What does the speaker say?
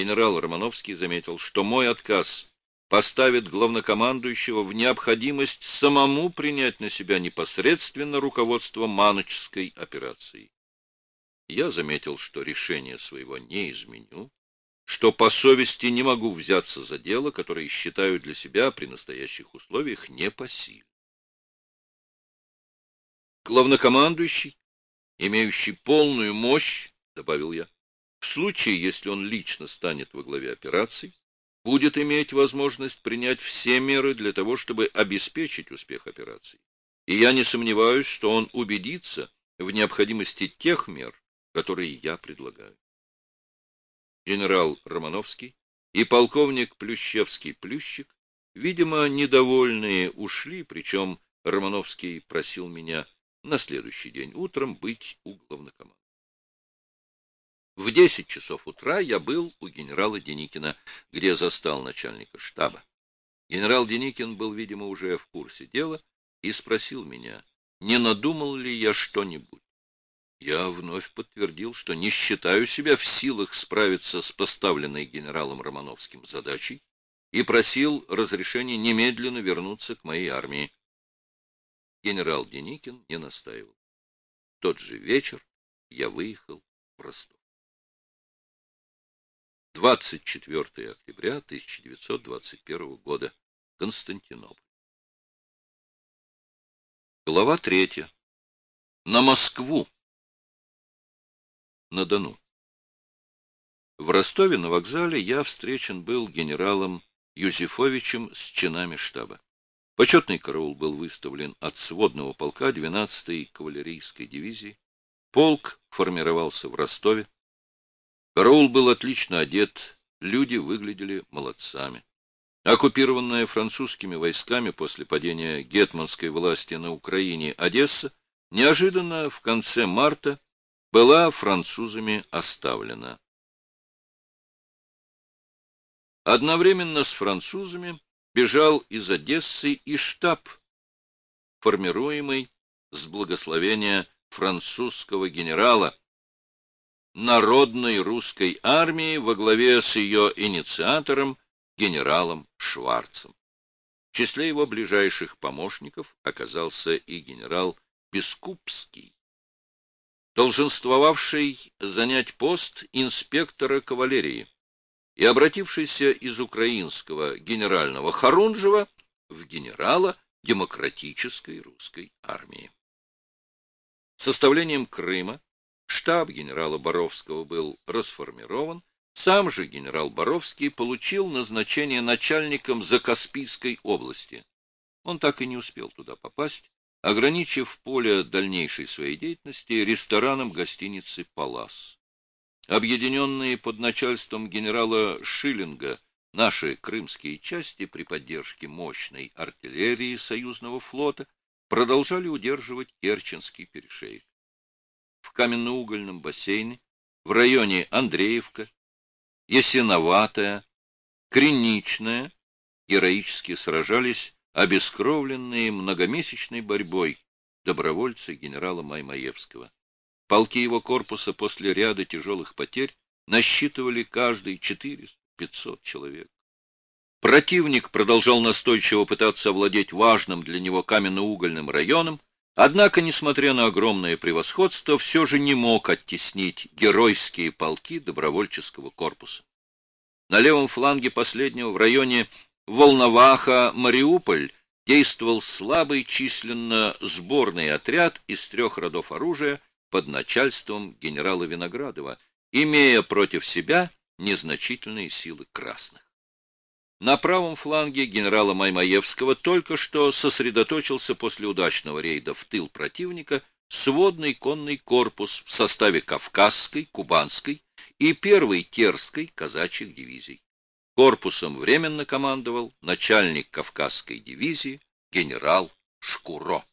Генерал Романовский заметил, что мой отказ поставит главнокомандующего в необходимость самому принять на себя непосредственно руководство Маночской операцией. Я заметил, что решение своего не изменю, что по совести не могу взяться за дело, которое считаю для себя при настоящих условиях не по силе. Главнокомандующий, имеющий полную мощь, добавил я, в случае, если он лично станет во главе операций, будет иметь возможность принять все меры для того, чтобы обеспечить успех операции. И я не сомневаюсь, что он убедится в необходимости тех мер, которые я предлагаю. Генерал Романовский и полковник Плющевский-Плющик, видимо, недовольные, ушли, причем Романовский просил меня на следующий день утром быть у главнокомандующего. В десять часов утра я был у генерала Деникина, где застал начальника штаба. Генерал Деникин был, видимо, уже в курсе дела и спросил меня, не надумал ли я что-нибудь. Я вновь подтвердил, что не считаю себя в силах справиться с поставленной генералом Романовским задачей и просил разрешения немедленно вернуться к моей армии. Генерал Деникин не настаивал. В тот же вечер я выехал в Ростов. 24 октября 1921 года. Константинополь. Глава 3. На Москву. На Дону. В Ростове на вокзале я встречен был генералом Юзефовичем с чинами штаба. Почетный караул был выставлен от сводного полка 12-й кавалерийской дивизии. Полк формировался в Ростове. Караул был отлично одет, люди выглядели молодцами. Оккупированная французскими войсками после падения гетманской власти на Украине Одесса неожиданно в конце марта была французами оставлена. Одновременно с французами бежал из Одессы и штаб, формируемый с благословения французского генерала, народной русской армии во главе с ее инициатором генералом Шварцем. В числе его ближайших помощников оказался и генерал Бескупский, долженствовавший занять пост инспектора кавалерии и обратившийся из украинского генерального Харунжева в генерала демократической русской армии. Составлением Крыма Штаб генерала Боровского был расформирован, сам же генерал Боровский получил назначение начальником Закаспийской области. Он так и не успел туда попасть, ограничив поле дальнейшей своей деятельности рестораном гостиницы «Палас». Объединенные под начальством генерала Шиллинга наши крымские части при поддержке мощной артиллерии союзного флота продолжали удерживать Керченский перешейк в каменноугольном бассейне, в районе Андреевка, Ясиноватая, Криничная героически сражались обескровленные многомесячной борьбой добровольцы генерала Маймаевского. Полки его корпуса после ряда тяжелых потерь насчитывали каждый 400-500 человек. Противник продолжал настойчиво пытаться овладеть важным для него каменноугольным районом, Однако, несмотря на огромное превосходство, все же не мог оттеснить геройские полки добровольческого корпуса. На левом фланге последнего, в районе Волноваха-Мариуполь, действовал слабый численно сборный отряд из трех родов оружия под начальством генерала Виноградова, имея против себя незначительные силы красных. На правом фланге генерала Маймаевского только что сосредоточился после удачного рейда в тыл противника сводный конный корпус в составе Кавказской, Кубанской и первой Терской казачьих дивизий. Корпусом временно командовал начальник Кавказской дивизии генерал Шкуро.